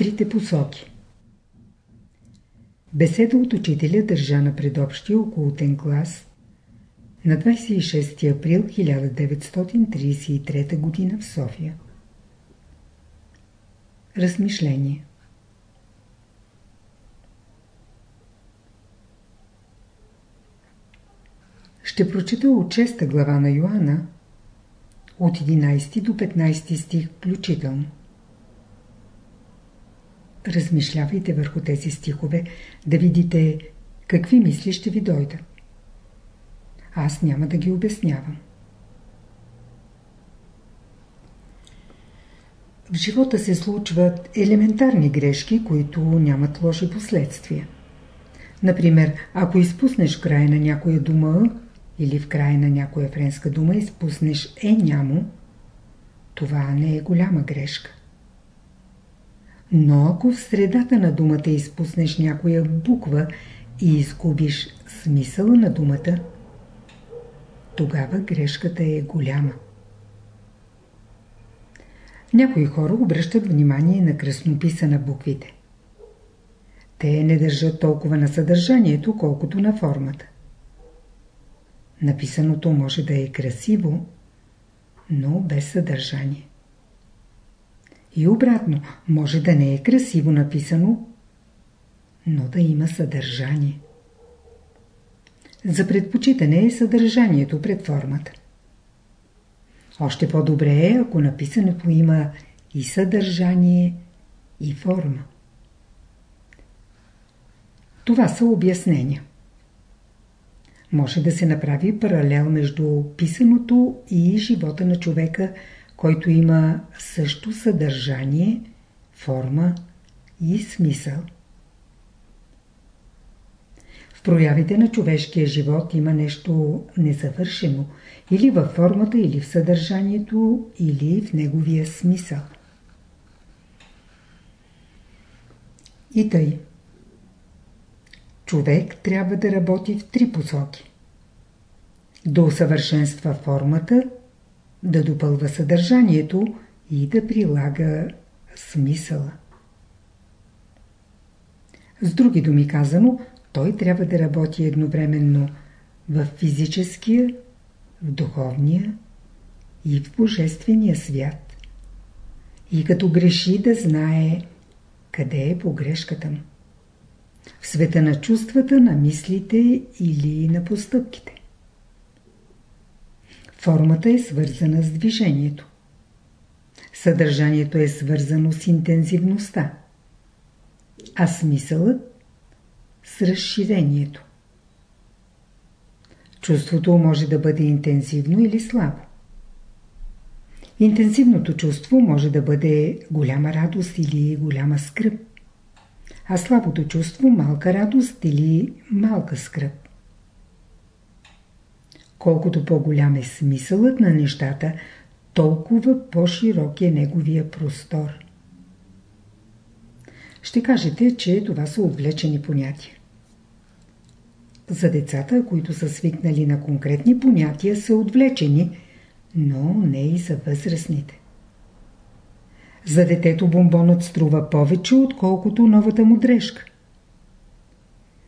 трите посоки. Беседа от учителя държа на предобщия околотен клас на 26 април 1933 г. в София. Размишление Ще прочита от 6 глава на Йоанна, от 11 до 15 стих включително. Размишлявайте върху тези стихове, да видите какви мисли ще ви дойдат. Аз няма да ги обяснявам. В живота се случват елементарни грешки, които нямат лоши последствия. Например, ако изпуснеш края на някоя дума или в края на някоя френска дума изпуснеш е нямо, това не е голяма грешка. Но ако в средата на думата изпуснеш някоя буква и изгубиш смисъла на думата, тогава грешката е голяма. Някои хора обръщат внимание на кръснописа на буквите. Те не държат толкова на съдържанието, колкото на формата. Написаното може да е красиво, но без съдържание. И обратно, може да не е красиво написано, но да има съдържание. За предпочитане е съдържанието пред формата. Още по-добре е, ако написането има и съдържание, и форма. Това са обяснения. Може да се направи паралел между писаното и живота на човека, който има също съдържание, форма и смисъл. В проявите на човешкия живот има нещо незавършено, или във формата, или в съдържанието, или в неговия смисъл. И тъй. Човек трябва да работи в три посоки. Да усъвършенства формата, да допълва съдържанието и да прилага смисъла. С други думи казано, той трябва да работи едновременно в физическия, в духовния и в божествения свят. И като греши да знае къде е погрешката му. В света на чувствата, на мислите или на постъпките. Формата е свързана с движението. Съдържанието е свързано с интензивността, а смисълът с разширението. Чувството може да бъде интензивно или слабо. Интензивното чувство може да бъде голяма радост или голяма скръп, а слабото чувство малка радост или малка скръп. Колкото по-голям е смисълът на нещата, толкова по-широк е неговия простор. Ще кажете, че това са отвлечени понятия. За децата, които са свикнали на конкретни понятия, са отвлечени, но не и за възрастните. За детето бомбонът струва повече, отколкото новата му дрежка.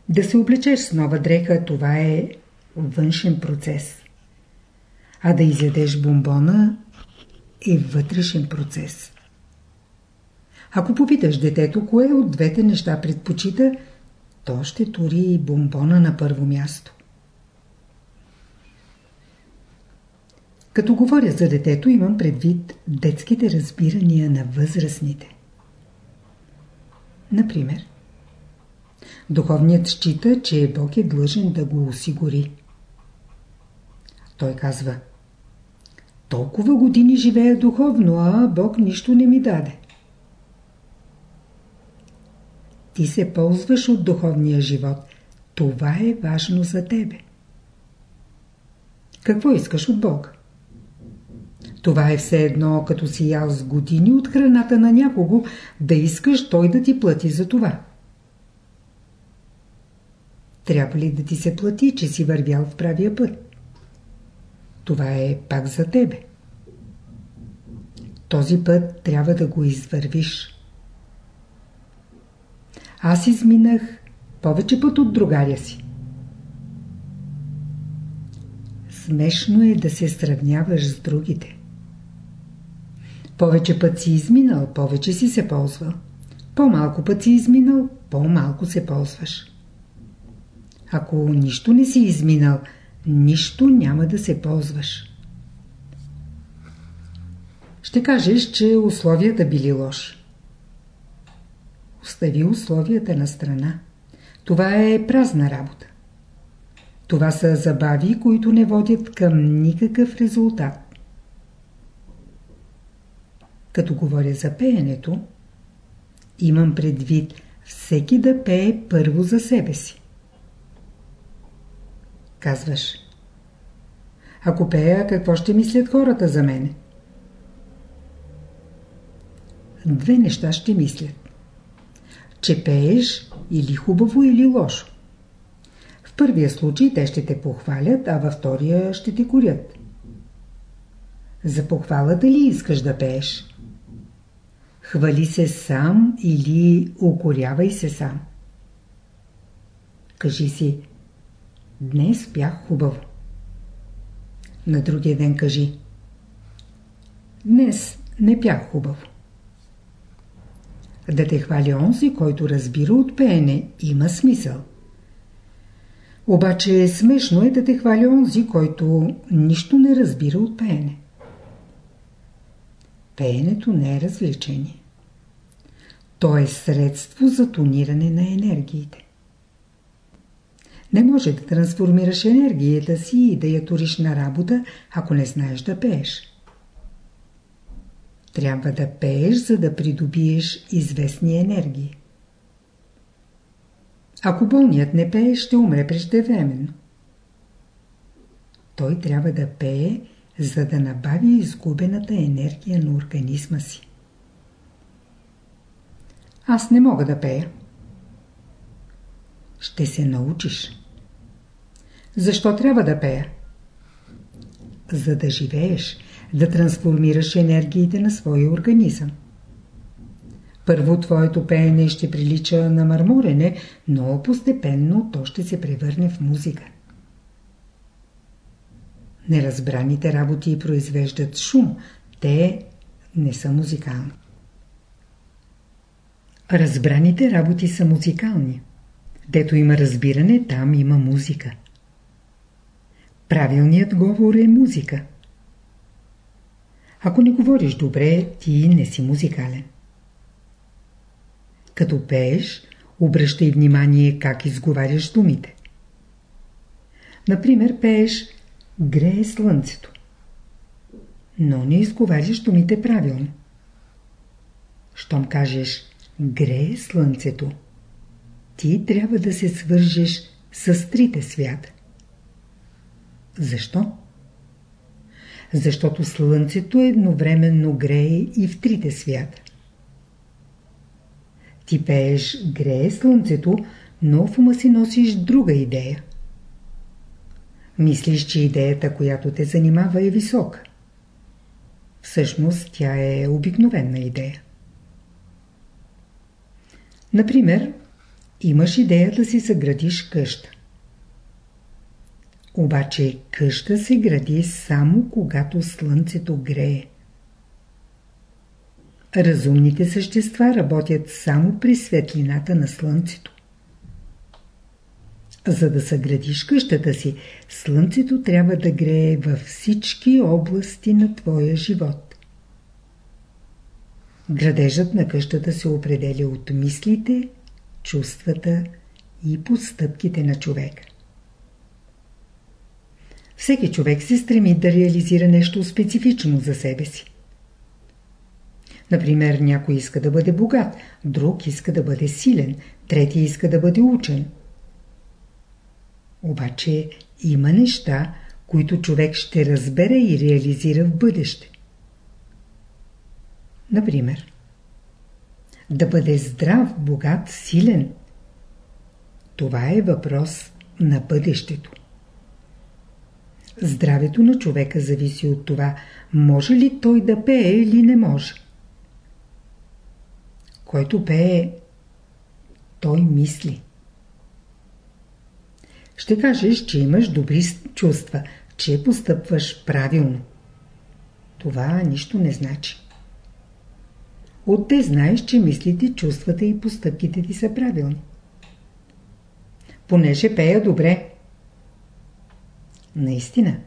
Да се облечеш с нова дреха, това е външен процес. А да изядеш бомбона е вътрешен процес. Ако попиташ детето, кое от двете неща предпочита, то ще тури и бомбона на първо място. Като говоря за детето, имам предвид детските разбирания на възрастните. Например, духовният счита, че Бог е длъжен да го осигури. Той казва Толкова години живея духовно, а Бог нищо не ми даде. Ти се ползваш от духовния живот. Това е важно за тебе. Какво искаш от Бога? Това е все едно, като си ял с години от храната на някого, да искаш той да ти плати за това. Трябва ли да ти се плати, че си вървял в правия път? Това е пак за тебе. Този път трябва да го извървиш. аз изминах повече път от другаря си. Смешно е да се сравняваш с другите. Повече път си изминал, повече си се ползвал. По-малко път си изминал, по-малко се ползваш. Ако нищо не си изминал, нищо няма да се ползваш. Ще кажеш, че условията били лоши. Остави условията на страна. Това е празна работа. Това са забави, които не водят към никакъв резултат. Като говоря за пеенето, имам предвид всеки да пее първо за себе си. Казваш, ако пея, какво ще мислят хората за мене? Две неща ще мислят. Че пееш или хубаво, или лошо. В първия случай те ще те похвалят, а във втория ще те корят. За похвалата ли искаш да пееш? Хвали се сам или укорявай се сам. Кажи си, днес пях хубаво. На другия ден кажи, днес не пях хубаво. Да те хвали онзи, който разбира от пеене, има смисъл. Обаче смешно е да те хвали онзи, който нищо не разбира от пеене. Пеенето не е развлечение. То е средство за тониране на енергиите. Не може да трансформираш енергията си и да я туриш на работа, ако не знаеш да пееш. Трябва да пееш, за да придобиеш известни енергии. Ако болният не пее, ще умре преждевременно. Той трябва да пее, за да набави изгубената енергия на организма си. Аз не мога да пея. Ще се научиш. Защо трябва да пея? За да живееш, да трансформираш енергиите на своя организъм. Първо твоето пеене ще прилича на мърмурене, но постепенно то ще се превърне в музика. Неразбраните работи произвеждат шум, те не са музикални. Разбраните работи са музикални. Дето има разбиране, там има музика. Правилният говор е музика. Ако не говориш добре, ти не си музикален. Като пееш, обръщай внимание как изговаряш думите. Например, пееш «Грее слънцето». Но не изговаряш думите правилно. Щом кажеш «Грее слънцето», ти трябва да се свържеш с трите свята. Защо? Защото Слънцето едновременно грее и в трите свята. Ти пееш грее Слънцето, но в ума си носиш друга идея. Мислиш, че идеята, която те занимава е висока. Всъщност тя е обикновена идея. Например, имаш идея да си съградиш къща. Обаче къща се гради само когато слънцето грее. Разумните същества работят само при светлината на слънцето. За да съградиш къщата си, слънцето трябва да грее във всички области на твоя живот. Градежът на къщата се определя от мислите, чувствата и постъпките на човека. Всеки човек се стреми да реализира нещо специфично за себе си. Например, някой иска да бъде богат, друг иска да бъде силен, трети иска да бъде учен. Обаче има неща, които човек ще разбере и реализира в бъдеще. Например, да бъде здрав, богат, силен. Това е въпрос на бъдещето. Здравето на човека зависи от това, може ли той да пее или не може. Който пее, той мисли. Ще кажеш, че имаш добри чувства, че постъпваш правилно. Това нищо не значи. От те знаеш, че мислите, чувствата и постъпките ти са правилни. Понеже пея добре. Наистина.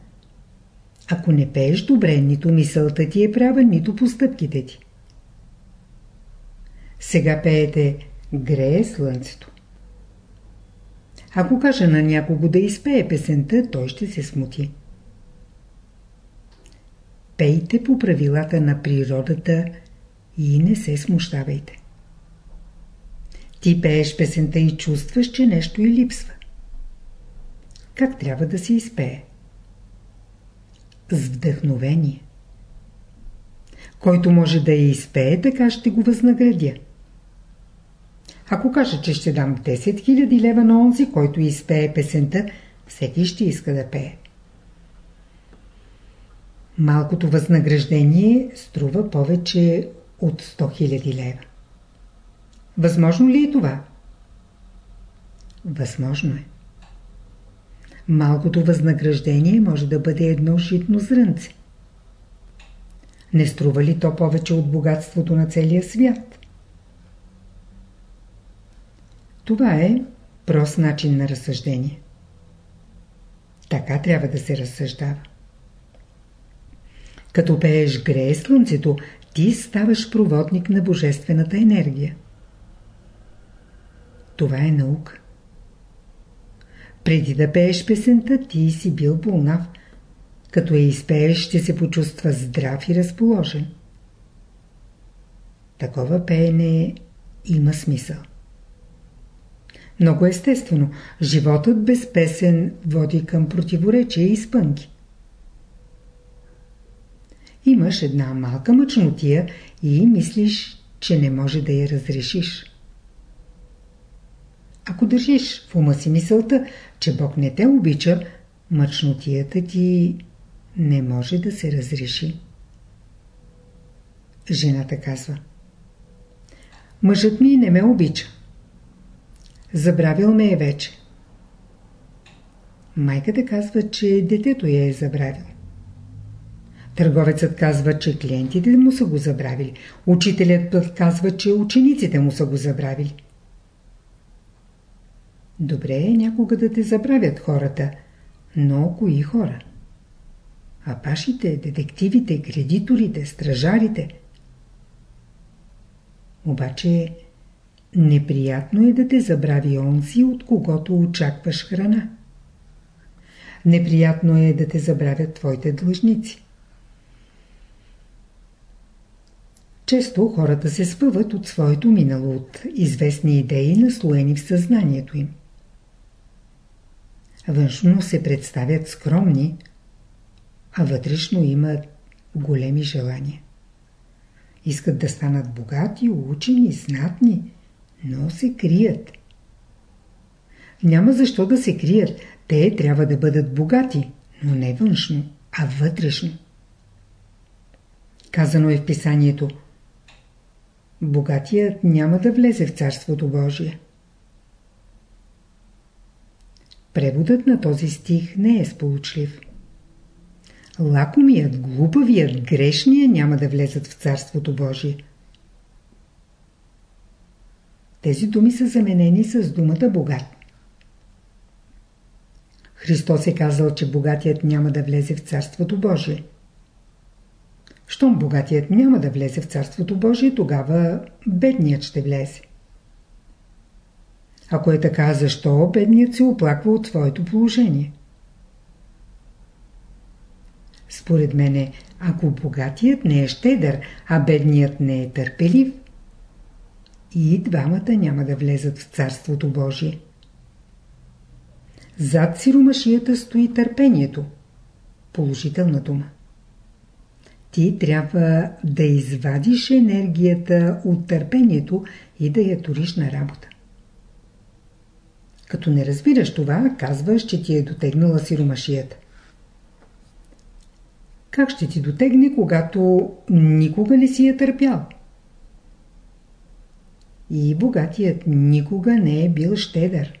Ако не пееш добре, нито мисълта ти е права, нито постъпките ти. Сега пеете «Грее слънцето». Ако кажа на някого да изпее песента, той ще се смути. Пейте по правилата на природата и не се смущавайте. Ти пееш песента и чувстваш, че нещо и липсва. Как трябва да се изпее? С вдъхновение. Който може да я изпее, така ще го възнаградя. Ако кажа, че ще дам 10 000 лева на онзи, който изпее песента, всеки ще иска да пее. Малкото възнаграждение струва повече от 100 000 лева. Възможно ли е това? Възможно е. Малкото възнаграждение може да бъде едно житно зрънце. Не струва ли то повече от богатството на целия свят? Това е прост начин на разсъждение. Така трябва да се разсъждава. Като пееш грее слънцето, ти ставаш проводник на божествената енергия. Това е наука. Преди да пееш песента, ти си бил болнав. Като я изпееш, ще се почувства здрав и разположен. Такова пеене има смисъл. Много естествено, животът без песен води към противоречие и спънки. Имаш една малка мъчнотия и мислиш, че не може да я разрешиш. Ако държиш в ума си мисълта, че Бог не те обича, мъчнотията ти не може да се разреши. Жената казва Мъжът ми не ме обича. Забравил ме е вече. Майката казва, че детето я е забравил. Търговецът казва, че клиентите му са го забравили. Учителят път казва, че учениците му са го забравили. Добре е някога да те забравят хората, но кои хора? А пашите, детективите, кредиторите, стражарите. Обаче неприятно е да те забрави онзи, от когото очакваш храна. Неприятно е да те забравят твоите длъжници. Често хората се спъват от своето минало, от известни идеи, наслоени в съзнанието им. Външно се представят скромни, а вътрешно имат големи желания. Искат да станат богати, учени, знатни, но се крият. Няма защо да се крият. Те трябва да бъдат богати, но не външно, а вътрешно. Казано е в писанието Богатият няма да влезе в Царството Божие. Преводът на този стих не е сполучлив. Лакомият, глупавият, грешният няма да влезат в Царството Божие. Тези думи са заменени с думата богат. Христос е казал, че богатият няма да влезе в Царството Божие. Щом богатият няма да влезе в Царството Божие, тогава бедният ще влезе. Ако е така, защо бедният се оплаква от своето положение? Според мене, ако богатият не е щедър, а бедният не е търпелив, и двамата няма да влезат в Царството Божие. Зад сиромашията стои търпението. Положителна дума. Ти трябва да извадиш енергията от търпението и да я туриш на работа. Като не разбираш това, казваш, че ти е дотегнала сиромашията. Как ще ти дотегне, когато никога не си я търпял? И богатият никога не е бил щедър.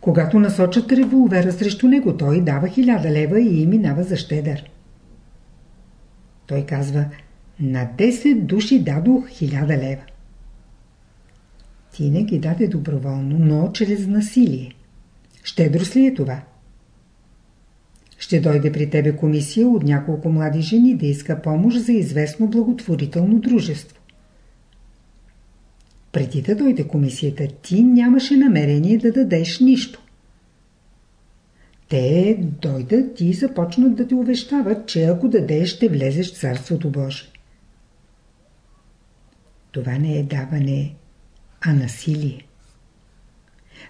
Когато насочат револвера срещу него, той дава хиляда лева и минава за щедър. Той казва, на 10 души дадох хиляда лева. Ти не ги даде доброволно, но чрез насилие. Щедрост ли е това? Ще дойде при тебе комисия от няколко млади жени да иска помощ за известно благотворително дружество. Преди да дойде комисията, ти нямаше намерение да дадеш нищо. Те дойдат и започнат да ти увещават, че ако дадеш, ще влезеш в Царството Божие. Това не е даване, а насилие.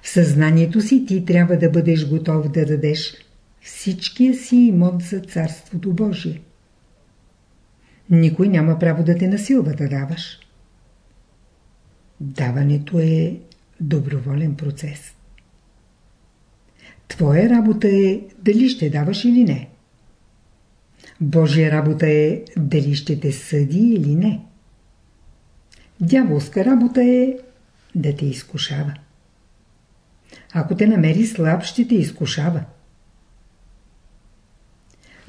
В съзнанието си ти трябва да бъдеш готов да дадеш всичкия си имот за Царството Божие. Никой няма право да те насилва да даваш. Даването е доброволен процес. Твоя работа е дали ще даваш или не. Божия работа е дали ще те съди или не. Дяволска работа е да те изкушава. Ако те намери слаб, ще те изкушава.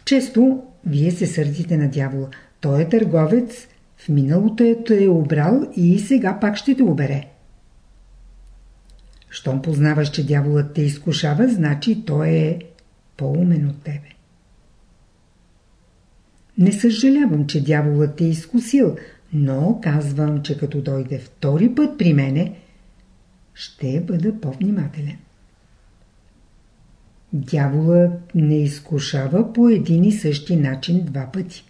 Често вие се сърдите на дявола. Той е търговец, в миналото е те е обрал и сега пак ще те обере. Щом познаваш, че дяволът те изкушава, значи той е по-умен от тебе. Не съжалявам, че дяволът те е изкусил, но казвам, че като дойде втори път при мене, ще бъда по-внимателен. Дяволът не изкушава по един и същи начин два пъти.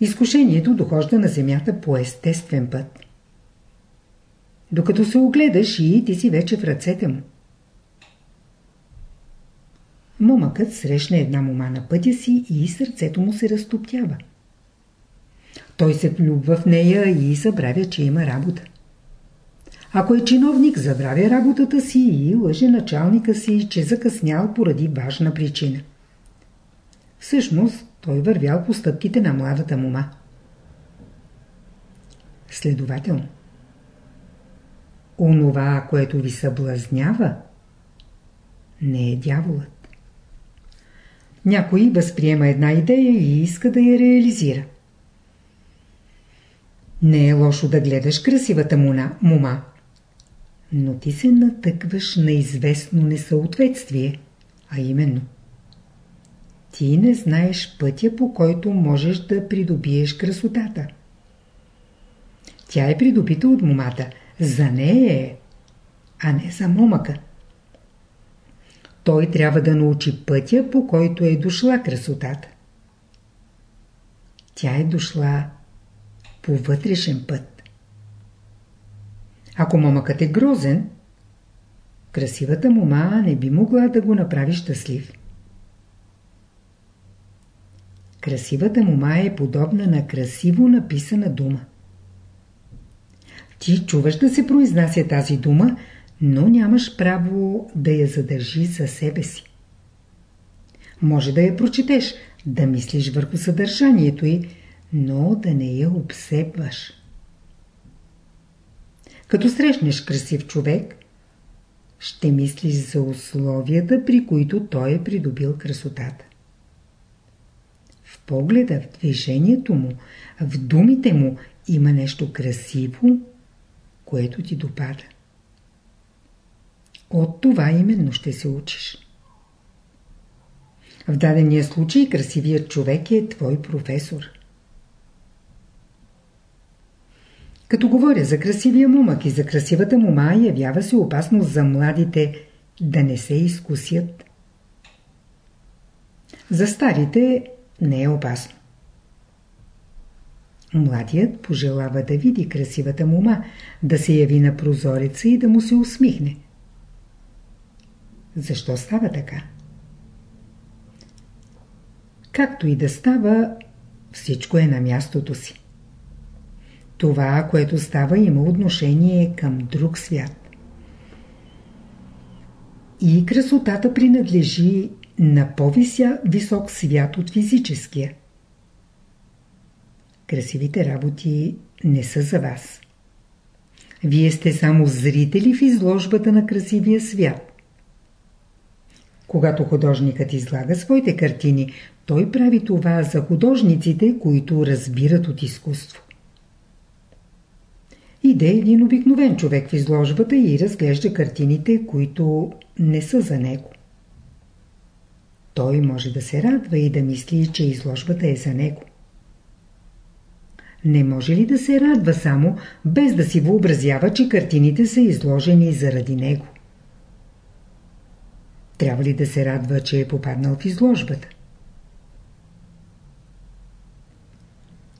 Изкушението дохожда на земята по естествен път. Докато се огледаш и ти си вече в ръцете му. Момъкът срещна една мома на пътя си и сърцето му се разтоптява. Той се влюбва в нея и забравя, че има работа. Ако е чиновник, забравя работата си и лъже началника си, че закъснял поради важна причина. Всъщност, той вървял по стъпките на младата мума. Следователно, онова, което ви съблазнява, не е дяволът. Някой възприема една идея и иска да я реализира. Не е лошо да гледаш красивата муна, мума, но ти се натъкваш на известно несъответствие, а именно ти не знаеш пътя, по който можеш да придобиеш красотата. Тя е придобита от момата, за нея е, а не за момъка. Той трябва да научи пътя, по който е дошла красотата. Тя е дошла по вътрешен път. Ако момъкът е грозен, красивата мома не би могла да го направи щастлив. Красивата мома е подобна на красиво написана дума. Ти чуваш да се произнася тази дума, но нямаш право да я задържи за себе си. Може да я прочетеш, да мислиш върху съдържанието й, но да не я обсебваш. Като срещнеш красив човек, ще мислиш за условията, при които той е придобил красотата. В погледа, в движението му, в думите му има нещо красиво, което ти допада. От това именно ще се учиш. В дадения случай красивият човек е твой професор. Като говоря за красивия момък и за красивата мома, явява се опасност за младите да не се изкусят. За старите не е опасно. Младият пожелава да види красивата мома, да се яви на прозореца и да му се усмихне. Защо става така? Както и да става, всичко е на мястото си. Това, което става, има отношение към друг свят. И красотата принадлежи на по-висок свят от физическия. Красивите работи не са за вас. Вие сте само зрители в изложбата на красивия свят. Когато художникът излага своите картини, той прави това за художниците, които разбират от изкуство. Иде един обикновен човек в изложбата и разглежда картините, които не са за него. Той може да се радва и да мисли, че изложбата е за него. Не може ли да се радва само, без да си въобразява, че картините са изложени заради него? Трябва ли да се радва, че е попаднал в изложбата?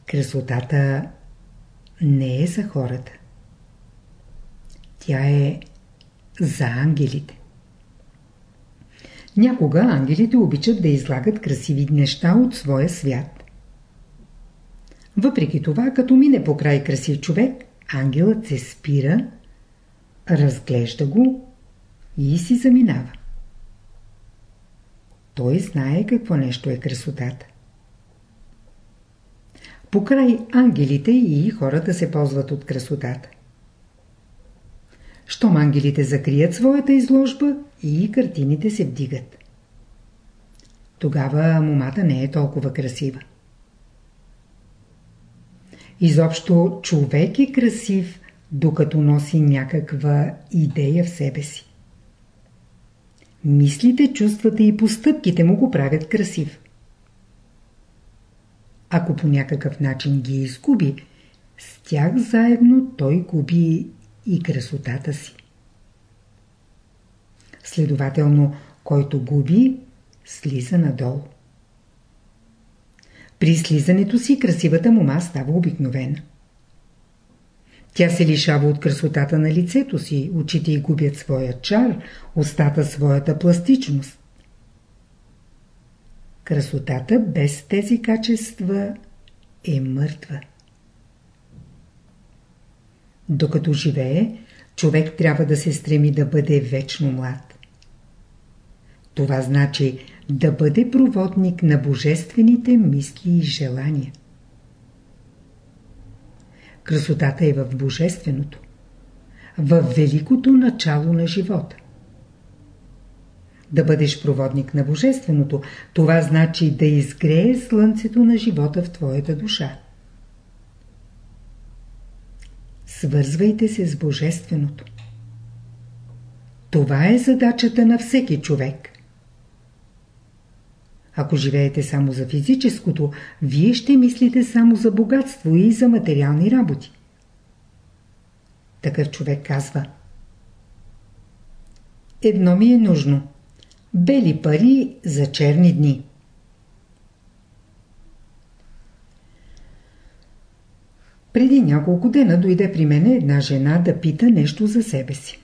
Красотата не е за хората. Тя е за ангелите. Някога ангелите обичат да излагат красиви неща от своя свят. Въпреки това, като мине по край красив човек, ангелът се спира, разглежда го и си заминава. Той знае какво нещо е красотата. Покрай ангелите и хората се ползват от красотата. Щом ангелите закрият своята изложба и картините се вдигат. Тогава момата не е толкова красива. Изобщо човек е красив, докато носи някаква идея в себе си. Мислите, чувствата и постъпките му го правят красив. Ако по някакъв начин ги изгуби, с тях заедно той губи и красотата си. Следователно, който губи, слиза надолу. При слизането си красивата мума става обикновена. Тя се лишава от красотата на лицето си, очите й губят своя чар, устата своята пластичност. Красотата без тези качества е мъртва. Докато живее, човек трябва да се стреми да бъде вечно млад. Това значи да бъде проводник на божествените мисли и желания. Красотата е в божественото, в великото начало на живота. Да бъдеш проводник на Божественото, това значи да изгрее слънцето на живота в твоята душа. Свързвайте се с Божественото. Това е задачата на всеки човек. Ако живеете само за физическото, вие ще мислите само за богатство и за материални работи. Такъв човек казва Едно ми е нужно. Бели пари за черни дни. Преди няколко дена дойде при мене една жена да пита нещо за себе си.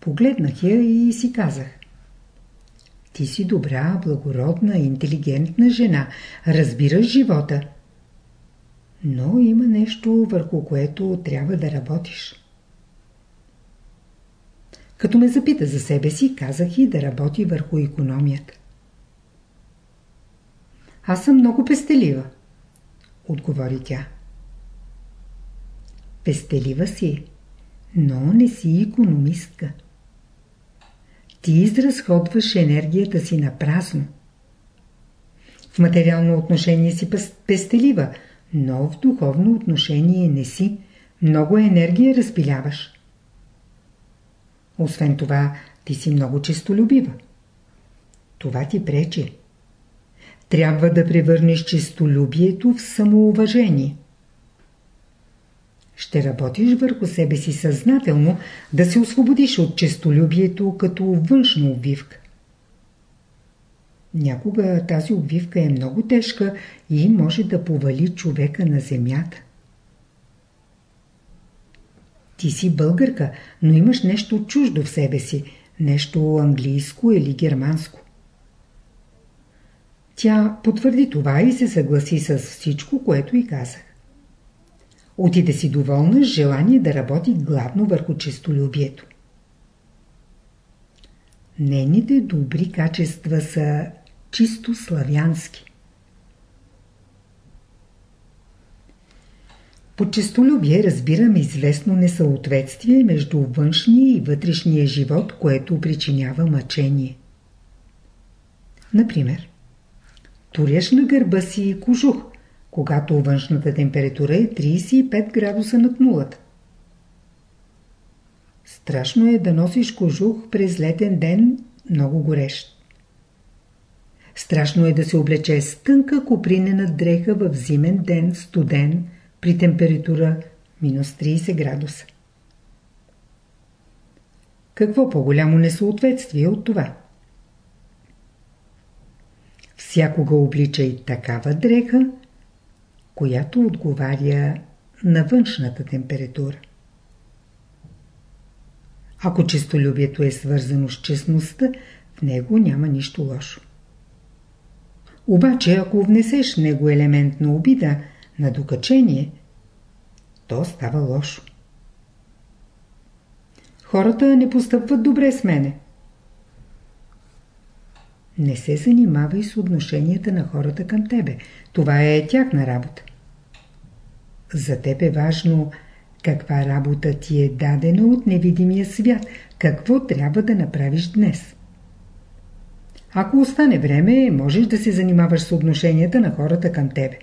Погледнах я и си казах. Ти си добра, благородна, интелигентна жена. Разбираш живота. Но има нещо, върху което трябва да работиш. Като ме запита за себе си, казах и да работи върху економията. Аз съм много пестелива, отговори тя. Пестелива си, но не си економистка. Ти изразходваш енергията си на празно. В материално отношение си пестелива, но в духовно отношение не си. Много енергия разпиляваш. Освен това, ти си много честолюбива. Това ти пречи. Трябва да превърнеш честолюбието в самоуважение. Ще работиш върху себе си съзнателно да се освободиш от честолюбието като външна обвивка. Някога тази обвивка е много тежка и може да повали човека на земята. Ти си българка, но имаш нещо чуждо в себе си, нещо английско или германско. Тя потвърди това и се съгласи с всичко, което й казах. Отиде си доволна с желание да работи главно върху честолюбието. Нейните добри качества са чисто славянски. По честолюбие разбираме известно несъответствие между външния и вътрешния живот, което причинява мъчение. Например, туряш на гърба си кожух, когато външната температура е 35 градуса над нулата. Страшно е да носиш кожух през летен ден много горещ. Страшно е да се облече с тънка копринена дреха в зимен ден, студен, при температура минус 30 градуса. Какво по-голямо несъответствие от това? Всякога обличай такава дреха, която отговаря на външната температура. Ако честолюбието е свързано с честността, в него няма нищо лошо. Обаче, ако внесеш в него елемент на обида, на докачение, то става лошо. Хората не постъпват добре с мене. Не се занимавай с отношенията на хората към тебе. Това е тяхна работа. За теб е важно каква работа ти е дадена от невидимия свят, какво трябва да направиш днес. Ако остане време, можеш да се занимаваш с отношенията на хората към тебе.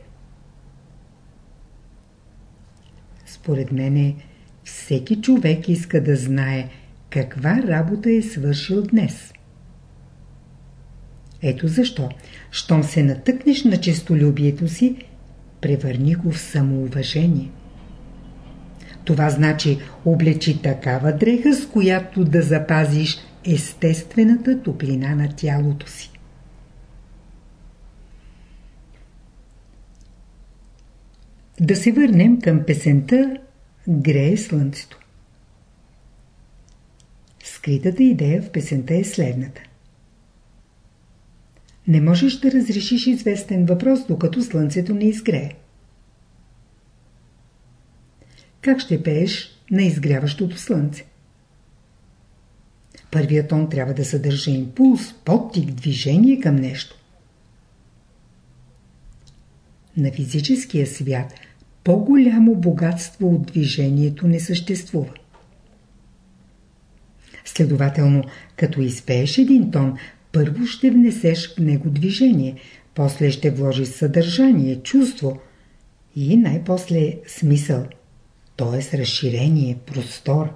Според мене, всеки човек иска да знае каква работа е свършил днес. Ето защо, щом се натъкнеш на честолюбието си, превърни го в самоуважение. Това значи облечи такава дреха, с която да запазиш естествената топлина на тялото си. Да се върнем към песента «Грее слънцето». Скритата идея в песента е следната. Не можеш да разрешиш известен въпрос, докато слънцето не изгрее. Как ще пееш на изгряващото слънце? Първият тон трябва да съдържа импулс, подтик, движение към нещо. На физическия свят по-голямо богатство от движението не съществува. Следователно, като изпееш един тон, първо ще внесеш в него движение, после ще вложиш съдържание, чувство и най-после смисъл, т.е. разширение, простор.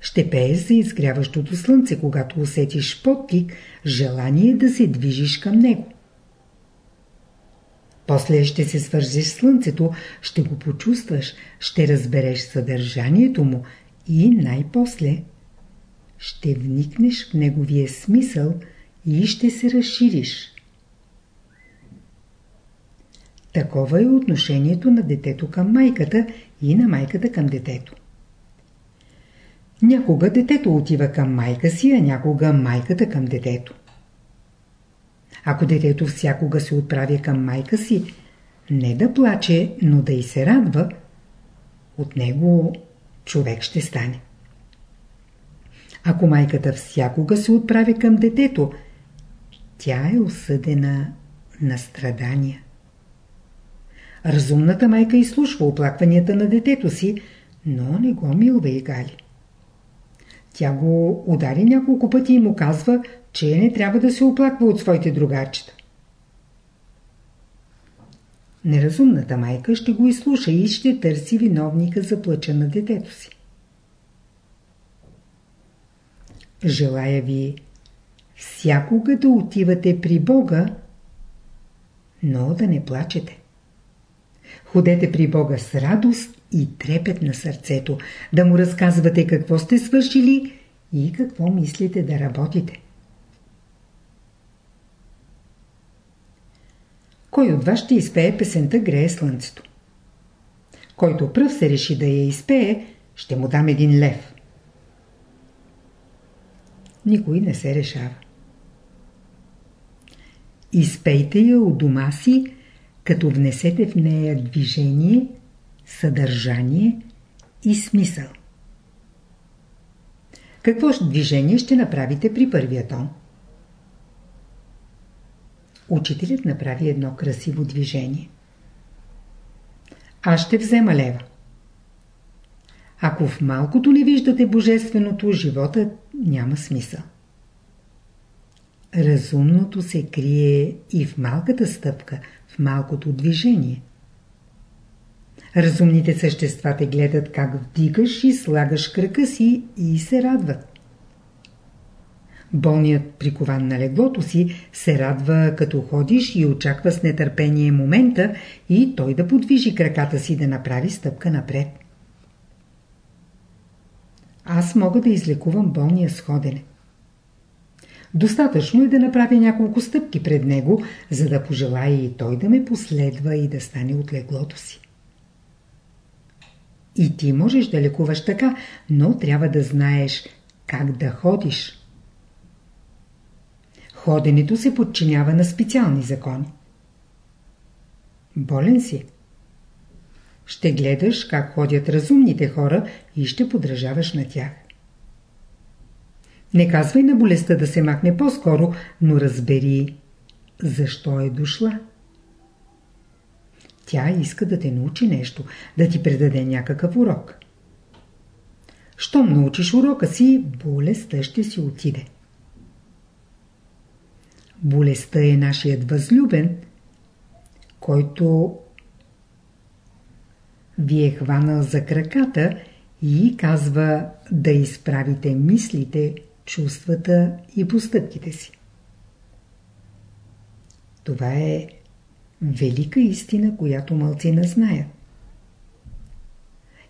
Ще пееш за изгряващото слънце, когато усетиш подтик, желание да се движиш към него. После ще се свържеш с слънцето, ще го почувстваш, ще разбереш съдържанието му и най-после ще вникнеш в неговия смисъл и ще се разшириш. Такова е отношението на детето към майката и на майката към детето. Някога детето отива към майка си, а някога майката към детето. Ако детето всякога се отправя към майка си, не да плаче, но да и се радва, от него човек ще стане. Ако майката всякога се отправя към детето, тя е осъдена на страдания. Разумната майка изслушва оплакванията на детето си, но не го милва и гали. Тя го удари няколко пъти и му казва, че не трябва да се оплаква от своите другарчета. Неразумната майка ще го изслуша и ще търси виновника за плача на детето си. Желая ви всякога да отивате при Бога, но да не плачете. Ходете при Бога с радост и трепет на сърцето, да му разказвате какво сте свършили и какво мислите да работите. Кой от вас ще изпее песента Грее слънцето? Който пръв се реши да я изпее, ще му дам един лев. Никой не се решава. Изпейте я у дома си, като внесете в нея движение, съдържание и смисъл. Какво движение ще направите при първия тон? Учителят направи едно красиво движение. аз ще взема лева. Ако в малкото не виждате божественото, животът няма смисъл. Разумното се крие и в малката стъпка, в малкото движение. Разумните същества те гледат как вдигаш и слагаш кръка си и се радват. Болният, прикован на леглото си, се радва като ходиш и очаква с нетърпение момента и той да подвижи краката си да направи стъпка напред. Аз мога да излекувам болния с ходене. Достатъчно е да направя няколко стъпки пред него, за да пожелая и той да ме последва и да стане от леглото си. И ти можеш да лекуваш така, но трябва да знаеш как да ходиш. Ходенето се подчинява на специални закони. Болен си. Ще гледаш как ходят разумните хора и ще подражаваш на тях. Не казвай на болестта да се махне по-скоро, но разбери защо е дошла. Тя иска да те научи нещо, да ти предаде някакъв урок. Щом научиш урока си, болестта ще си отиде. Болестта е нашият възлюбен, който ви е хванал за краката и казва да изправите мислите, чувствата и постъпките си. Това е велика истина, която мълцина знаят.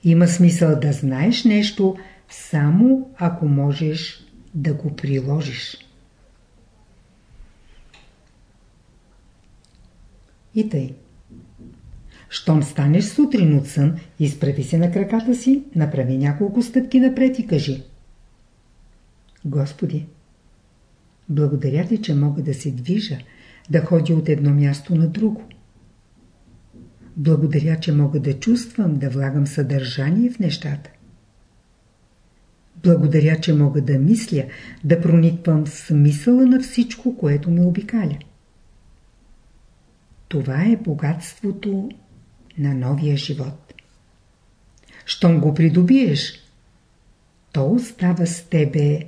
Има смисъл да знаеш нещо, само ако можеш да го приложиш. И тъй. Щом станеш сутрин от сън, изправи се на краката си, направи няколко стъпки напред и кажи Господи, благодаря ти, че мога да се движа, да ходя от едно място на друго. Благодаря, че мога да чувствам, да влагам съдържание в нещата. Благодаря, че мога да мисля, да прониквам смисъла на всичко, което ме обикаля. Това е богатството на новия живот. Щом го придобиеш, то остава с тебе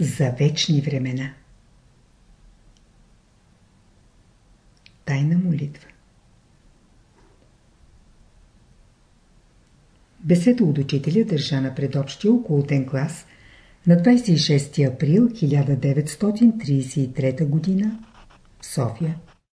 за вечни времена. Тайна молитва Беседа от учителя държа на предобщия околотен клас на 26 април 1933 г. в София.